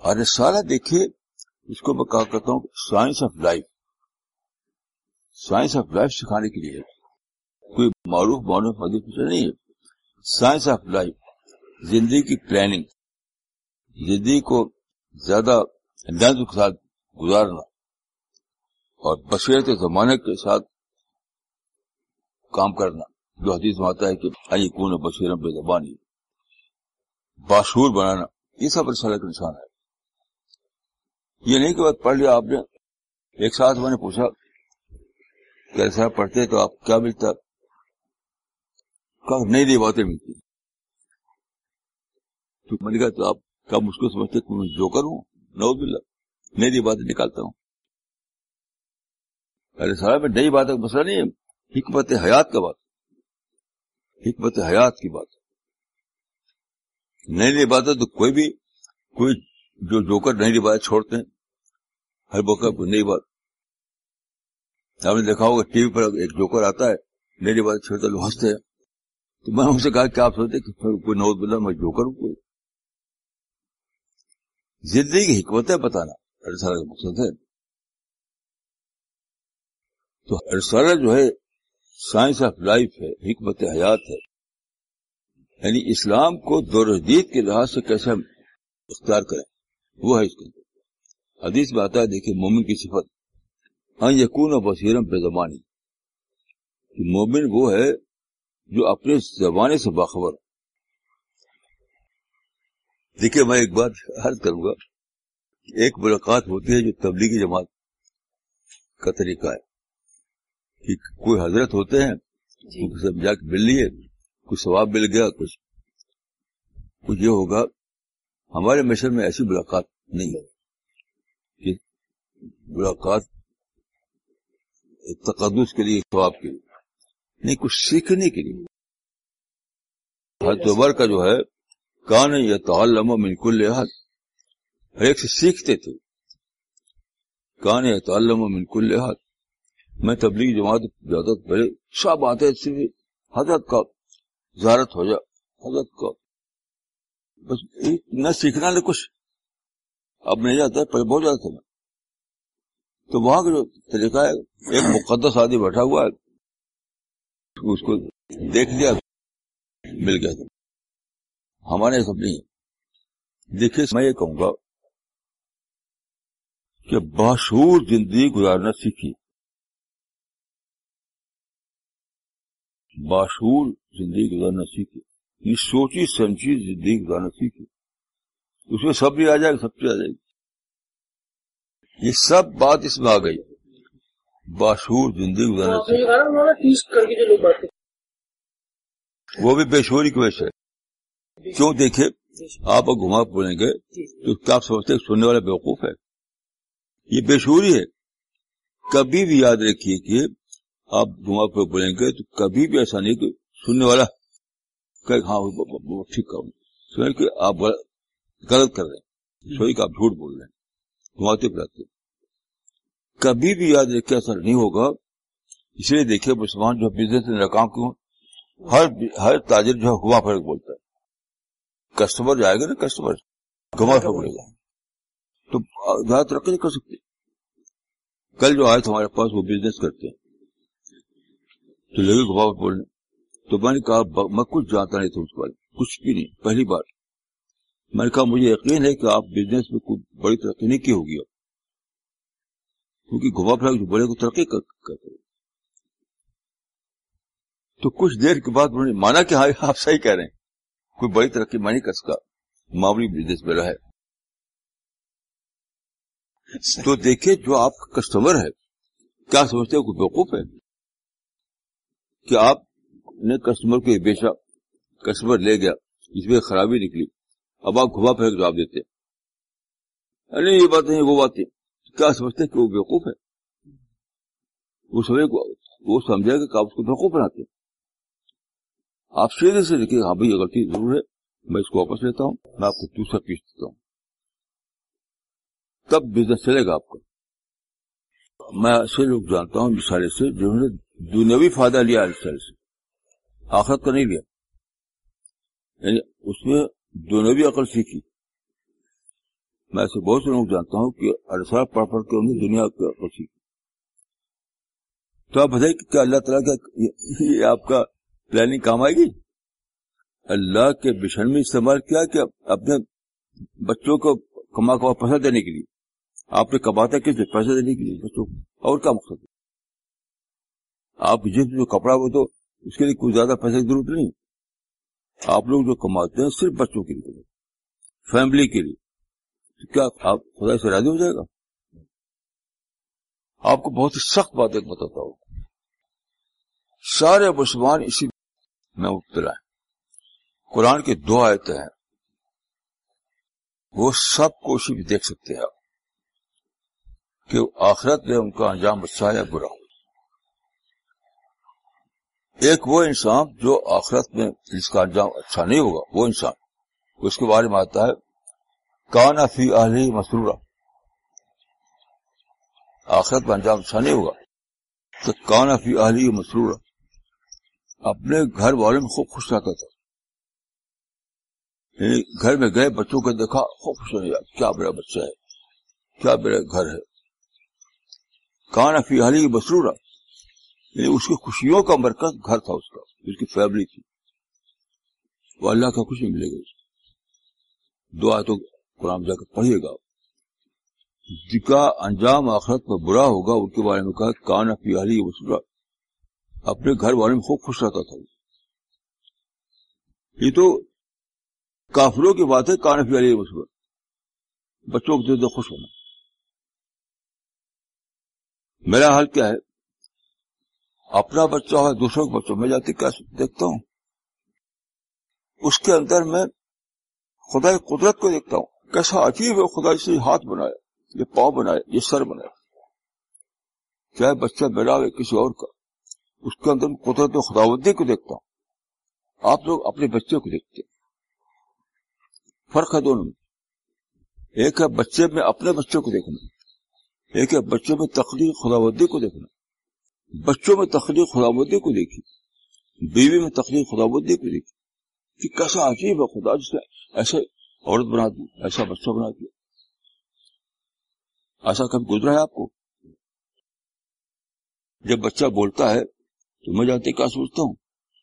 اور سارا دیکھیے اس کو میں کہا کرتا ہوں science of life science of life سکھانے کے لیے کوئی معروف معروف مدد نہیں ہے۔ سائنس آف لائف زندگی کی پلاننگ زندگی کو زیادہ نظم کے ساتھ گزارنا اور بصیرت زمانے کے ساتھ کام کرنا۔ جو حدیث میں آتا ہے کہ آئی کون بشیر بے زبانی باشور بنانا، یہ سب رسالہ کا نشان ہے۔ یہ نہیں کہ پڑھ لیا آپ نے۔ ایک ساتھ میں نے پوچھا کہ ایسا پڑھتے تو آپ کیا ملتا؟ کہا، نئی نئی باتیں ملتی۔ تو میں نے کہا، تو آپ کیا مشکل سمجھتے؟ کہ میں جو کروں نو بلا نئی نئی باتیں نکالتا ہوں۔ ارے سارا میں نئی بات کا مسئلہ نہیں ہے، حکمت حیات کا بات۔ حکمت حیات کی بات۔ نئی نئی باتیں تو کوئی بھی، کوئی جو جوکر نئی نئی چھوڑتے ہیں، ہر موقع کوئی نئی بات۔ آپ نے دیکھا ہوگا ٹی وی پر ایک جوکر آتا ہے، نئی نئی بات چھوڑتے لوگ ہنستے ہیں۔ تو میں ان سے کہا کہ آپ سوچتے کہ کوئی نوز بلا میں جوکر ہوں، کوئی۔ زندگی کی حکمت ہے بتانا ارسالہ کا مقصد ہے۔ تو ارسالہ جو ہے سائنس آف لائف ہے، حکمت حیات ہے۔ یعنی اسلام کو دور جدید کے لحاظ سے کیسے ہم اختیار کریں۔ وہ ہے اس کے اندر۔ حدیث میں آتا ہے دیکھیے مومن کی صفت۔ ہاں یقون و بصیرم بے زبانی مومن وہ ہے جو اپنے زبانے سے باخبر دیکھیے میں ایک بات عرض کروں گا ایک ملاقات ہوتی ہے جو تبلیغی جماعت کا طریقہ ہے۔ کہ کوئی حضرت ہوتے ہیں جی۔ جا کے مل لیے کچھ ثواب مل گیا کچھ کچھ یہ ہوگا ہمارے مشن میں ایسی ملاقات نہیں ہے کہ ملاقات تقدس کے لیے ثواب کے لیے، نہیں، کچھ سیکھنے کے لیے۔ ہر کا جو ہے، کان یا تعلم من کل لحاظ ہر ایک سے سیکھتے تھے۔ کان یا تعلم من کل لحاظ میں تبلیغ جماعت زیادہ پہلے سب آتے حضرت کا زیارت ہو جا، حضرت کا بس نہ سیکھنا نہ کچھ۔ اب نہیں جاتا پہلے بہت جاتا تھا میں۔ تو وہاں کا جو طریقہ ہے، ایک مقدس آدمی بیٹھا ہوا ہے۔ اس کو دیکھ لیا۔ مل گیا۔ تھا ہمارے سب نہیں دیکھیے میں یہ کہوں گا کہ باشور زندگی گزارنا سیکھی باشور زندگی گزارنا سیکھی یہ سوچی سمجھی زندگی گزارنا سیکھی اس میں سب بھی آ جائے گا سب چیز آ جائے گی یہ سب بات اس میں آ گئی۔ باشور زندگی گزارنا وہ بھی بےشوری کی وجہ سے۔ کیوں دیکھے آپ گھما بولیں گے تو کیا آپ سمجھتے سننے والا بیوقوف ہے؟ یہ بے شوری ہے۔ کبھی بھی یاد رکھیے کہ آپ گھما پہ بولیں گے تو کبھی بھی ایسا نہیں کہ سننے والا کہ ہاں ٹھیک سنیں کہ آپ غلط کر رہے ہیں۔ سوئی کہ آپ جھوٹ بول رہے ہیں۔ گھماتے پھراتے کبھی بھی یاد رکھے ایسا نہیں ہوگا۔ اس لیے دیکھیے، مسلمان جو بزنس میں ناکام کیوں ہر ہر تاجر جو ہے، ہوا فرق بولتا ہے۔ کسٹمر جائے گا نا کسٹمر گما پڑے گا۔ تو زیادہ ترقی نہیں کر سکتے۔ کل جو آئے تھے ہمارے پاس، وہ بزنس کرتے ہیں۔ تو لگے گما بولنے تو میں نے کہا میں کچھ جانتا نہیں تھا اس بارے، کچھ بھی نہیں، پہلی بار۔ میں نے کہا، مجھے یقین ہے کہ آپ بزنس میں کوئی بڑی ترقی نہیں کی ہوگی۔ کیونکہ گھما پھرا جو بڑے کو ترقی کرتے تو کچھ دیر کے بعد انہوں نے مانا کہ ہاں آپ صحیح کہہ رہے ہیں۔ کوئی بڑی ترقی میں نہیں کر سکا۔ معمولی بزنس میں رہے تو دیکھیں جو آپ کا کسٹمر ہے، کیا سمجھتے ہیں کوئی بیوقوف ہے کہ آپ نے کسٹمر کو بیچا کسٹمر لے گیا، اس میں خرابی نکلی۔ اب آپ گھما پھر جواب دیتے نہیں، یہ بات نہیں، وہ بات نہیں۔ کیا سمجھتے کہ وہ بیوقوف ہے؟ وہ سمجھے وہ سمجھے گا کہ آپ اس کو بیوقوف بناتے آپ سیدھے سے دیکھیے ہاں بھائی، یہ غلطی ضرور ہے۔ میں اس کو واپس لیتا ہوں، میں آپ کو دوسرا پیس دیتا ہوں۔ تب بزنس چلے گا آپ کا۔ میں ایسے لوگ جانتا ہوں مثالے سے جنہوں نے دنیاوی فائدہ لیا سے۔ آخرت کا نہیں لیا۔ یعنی اس میں دونوں عقل سیکھی۔ میں ایسے بہت سے لوگ جانتا ہوں کہ ارسال پڑھ پڑھ کے انہیں دنیا خوشی تو آپ بتائیے کہ کیا اللہ تعالیٰ کا یہ آپ کا پلاننگ کام آئے گی؟ اللہ کے مشن میں استعمال کیا کہ اپنے بچوں کو کما کما پیسہ دینے کے لیے؟ آپ نے کماتا کس لیے پیسہ دینے کے لیے۔ بچوں کو اور کیا مقصد ہے؟ آپ جس جو کپڑا ہو تو اس کے لیے کوئی زیادہ پیسے کی ضرورت نہیں۔ آپ لوگ جو کماتے ہیں صرف بچوں کے لیے۔ فیملی کے لیے۔ کیا آپ خدا سے راضی ہو جائے گا؟ آپ کو بہت ہی سخت بات ایک بتاتا ہوں۔ سارے مسلمان اسی میں مبتلا ہے قرآن کے دو آیتیں ہیں۔ وہ سب کو اسی بھی دیکھ سکتے ہیں کہ آخرت میں ان کا انجام اچھا یا برا ہو۔ ایک وہ انسان جو آخرت میں جس کا انجام اچھا نہیں ہوگا، وہ انسان۔ اس کے بارے میں آتا ہے، کانا فی اہلی مسرورہ آخرت میں انجام اچھا نہیں ہوگا۔ تو کانا فی اہلی مسرورہ اپنے گھر والوں میں خوب خوش رہتا تھا یعنی گھر میں گئے بچوں کو دیکھا خوب خوش نہیں کیا میرا بچہ ہے، کیا میرا گھر ہے۔ کانا فی اہلی مسرورہ یعنی اس کی خوشیوں کا مرکز گھر تھا اس کا اس کی فیملی تھی۔ وہ اللہ کا خوشی ملے گا دعا تو قرآن جا کر پڑھیے گا۔ جکا انجام آخرت میں برا ہوگا، ان کے بارے میں کہا کان اپنی علی وسورا اپنے گھر والے میں خوب خوش رہتا تھا یہ تو کافروں کی بات ہے کان اپنی علی وسورا بچوں کو دے خوش ہونا۔ میرا حال کیا ہے؟ اپنا بچہ ہے، دوسروں کے بچوں میں جاتی، کیا دیکھتا ہوں؟ اس کے اندر میں خدا قدرت کو دیکھتا ہوں۔ کیسا عجیب ہے خدا اسے ہاتھ بنایا، یہ پاؤں بنائے یہ سر بنایا۔ چاہے بچہ میرا ہو کسی اور کا؟ اس کے اندر قدرت خداوندی کو دیکھتا ہوں۔ آپ لوگ اپنے بچے کو دیکھتے فرق ہے دونوں میں۔ ایک ہے بچے میں اپنے بچوں کو دیکھنا، ایک ہے بچوں میں تخلیق، خداوندی کو دیکھنا۔ بچوں میں تخلیق خدا بدی کو دیکھی، بیوی میں تخلیق خدا بدی کو دیکھی، کہ کیسا عجیب ہے خدا، جس نے ایسے عورت بنا دی، ایسا بچہ بنا دیا۔ ایسا کبھی گزرا ہے آپ کو؟ جب بچہ بولتا ہے، تو میں جانتے کیا سوچتا ہوں؟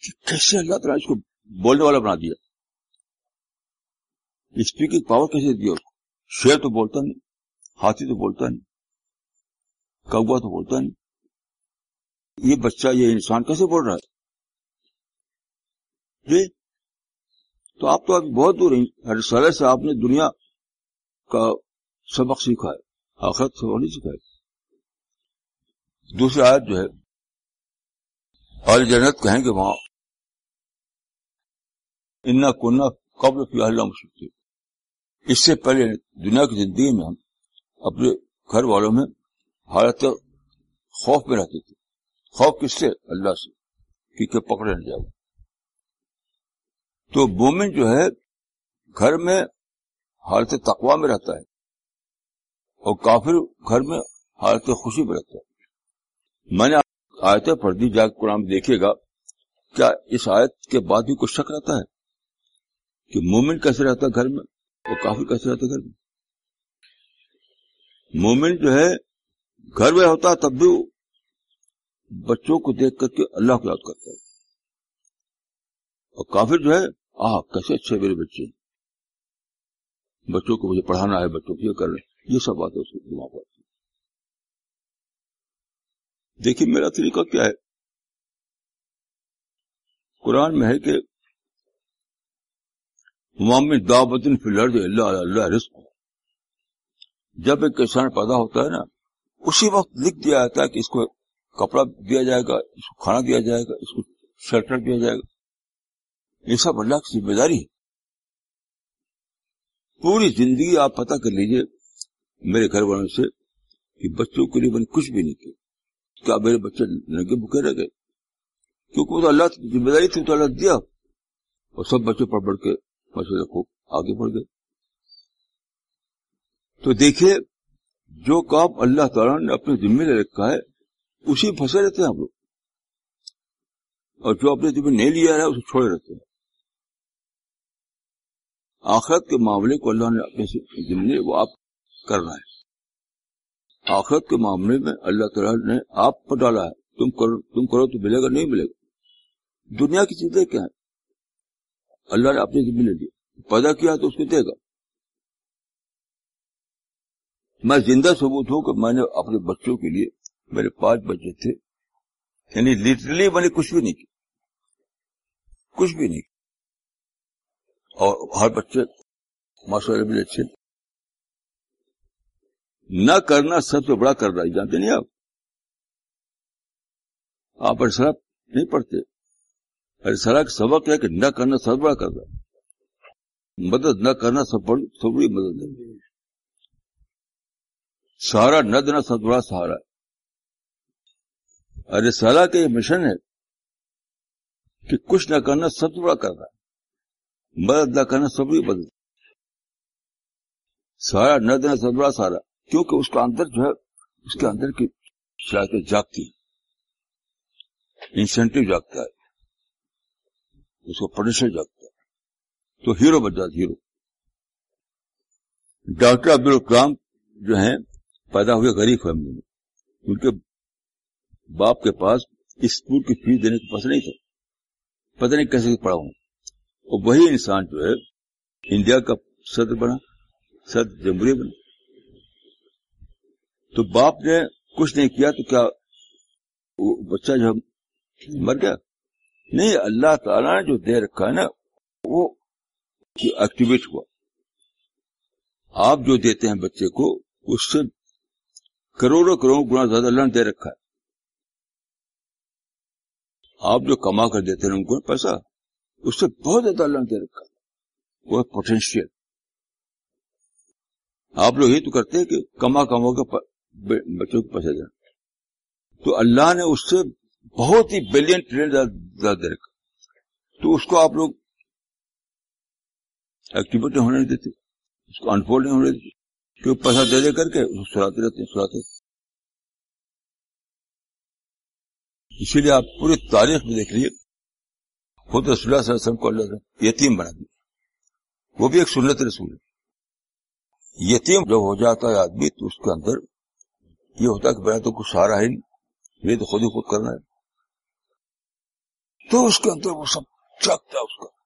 کہ کیسے اللہ تعالیٰ اس کو بولنے والا بنا دیا۔ اسپیکنگ پاور کیسے دیا اس کو؟ شیر تو بولتا نہیں، ہاتھی تو بولتا نہیں، کوا تو بولتا نہیں۔ یہ بچہ یہ انسان کیسے بول رہا ہے؟ جی؟ تو آپ تو ابھی بہت دور ہر سالے سے آپ نے دنیا کا سبق سیکھا ہے، آخرت سبق نہیں سیکھا ہے۔ دوسری آیت جو ہے آل جنت کہیں گے وہاں، انا کنہ قبل فی اللہ مشکل اس سے پہلے دنیا کی زندگی میں ہم اپنے گھر والوں میں حالت خوف میں رہتے تھے۔ خوف کس سے؟ اللہ سے کیونکہ پکڑے نہ جائے۔ تو مومن جو ہے، گھر میں حالت تقوا میں رہتا ہے، اور کافر گھر میں حالت خوشی میں رہتا ہے۔ میں نے آیتیں پڑھ دی، جا قرآن دیکھے گا، کیا اس آیت کے بعد بھی کچھ شک رہتا ہے؟ کہ مومن کیسے رہتا ہے گھر میں، اور کافر کیسے رہتا ہے گھر میں؟ مومن جو ہے، گھر میں ہوتا ہے تب بھی بچوں کو دیکھ کر کے اللہ کو یاد کرتا ہے اور کافر جو ہے آ کیسے اچھے میرے بچے۔ بچوں کو مجھے پڑھانا ہے، بچوں کو یہ کر رہے یہ سب بات ہے اس کے دماغ دیکھیے، میرا طریقہ کیا ہے؟ قرآن میں ہے کہ میں دعوتن فی الارض اللہ اللہ رزق۔ جب ایک کسان پیدا ہوتا ہے نا، اسی وقت لکھ دیا جاتا ہے کہ اس کو کپڑا دیا جائے گا، اس کو کھانا دیا جائے گا، اس کو شیلٹر دیا جائے گا۔ یہ سب اللہ کی ذمہ داری ہے۔ پوری زندگی آپ پتہ کر لیجیے میرے گھر والوں سے کہ بچوں کے لیے میں نے کچھ بھی نہیں کیا۔ کیا میرے بچے ننگے بکے رہ گئے؟ کیونکہ وہ تو اللہ کی ذمہ داری تھی تو اللہ دیا۔ اور سب بچے پڑھ پڑھ کے مشورے کو آگے بڑھ گئے۔ تو دیکھیے، جو کام اللہ تعالیٰ نے اپنے ذمے لے رکھا ہے اسی پھنسے رہتے ہیں ہم لوگ۔ اور جو اپنے دل میں نہیں لیا ہے، اسے چھوڑے رہتے ہیں۔ آخرت کے معاملے کو اللہ نے اپنے ذمے وہ آپ کرنا ہے۔ آخرت کے معاملے میں اللہ تعالیٰ نے آپ پر ڈالا ہے۔ تم کرو تم کرو تو ملے گا، نہیں ملے گا۔ دنیا کی چیزیں کیا ہیں؟ اللہ نے اپنے ذمہ لے لیا۔ پیدا کیا تو اس کو دے گا۔ میں زندہ ثبوت ہوں کہ میں نے اپنے بچوں کے لیے میرے پانچ بچے تھے یعنی لٹرلی میں نے کچھ بھی نہیں کیا۔ کچھ بھی نہیں کیا۔ اور ہر بچے ماشاء اللہ بھی اچھے نہ کرنا سب سے بڑا کر رہا ہے جانتے نہیں آپ؟ آپ ارسلہ نہیں پڑھتے ارسلہ کا سبق ہے کہ نہ کرنا سب بڑا کر رہا ہے مدد نہ کرنا سب سب بڑی مدد۔ ہے سہارا نہ دینا سب بڑا سہارا۔ ہے ارے سالہ کا یہ مشن ہے کہ کچھ نہ کرنا سب بڑا کر رہا ہے، مدد نہ کرنا سب بڑی مدد سہارا نہ دینا سب بڑا سہارا کیونکہ اس کا اندر جو ہے، اس کے اندر کی شاید جاگتی ہے انسینٹو جاگتا ہے۔ اس کو پوٹینشیل جاگتا ہے۔ تو ہیرو بن جاتا ہیرو۔ ڈاکٹر عبد الکلام جو ہیں، پیدا ہوئے غریب فیملی میں۔ ان کے باپ کے پاس اسکول کی فیس دینے کے پاس نہیں تھا پتہ نہیں کیسے پڑھا ہوں۔ اور وہی انسان جو ہے، انڈیا کا صدر بنا، صدر جمہوریہ بنا۔ تو باپ نے کچھ نہیں کیا تو کیا بچہ جو مر گیا؟ نہیں، اللہ تعالیٰ نے جو دے رکھا ہے نا، وہ ایکٹیویٹ ہوا۔ آپ جو دیتے ہیں بچے کو، اس سے کروڑوں کروڑوں گنا زیادہ اللہ نے دے رکھا ہے۔ آپ جو کما کر دیتے ہیں ان کو پیسہ، اس سے بہت زیادہ اللہ نے دے رکھا۔ ہے وہ پوٹینشیل آپ لوگ یہ تو کرتے ہیں کہ کما کما کے بچوں کو پیسے دینا تو اللہ نے اس سے بہت ہی بلین ٹریلین زیادہ دے رکھا۔ تو اس کو آپ لوگ ایکٹیویٹی ہونے نہیں دیتے۔ اس کو انفولڈ نہیں ہونے دیتے۔ کیوں پیسہ دے دے کر کے اس سراتے رہتے ہیں سراتے اسی لیے آپ پوری تاریخ میں دیکھ لیے خود رسول اللہ صلی اللہ علیہ وسلم کو اللہ نے یتیم بنا دیا۔ وہ بھی ایک سنت رسول ہے۔ یتیم جب ہو جاتا ہے آدمی تو اس کے اندر یہ ہوتا ہے کہ بنا تو کچھ سہارا ہے نہیں یہ تو خود ہی خود کرنا ہے۔ تو اس کے اندر وہ سب چکتا ہے اس کا۔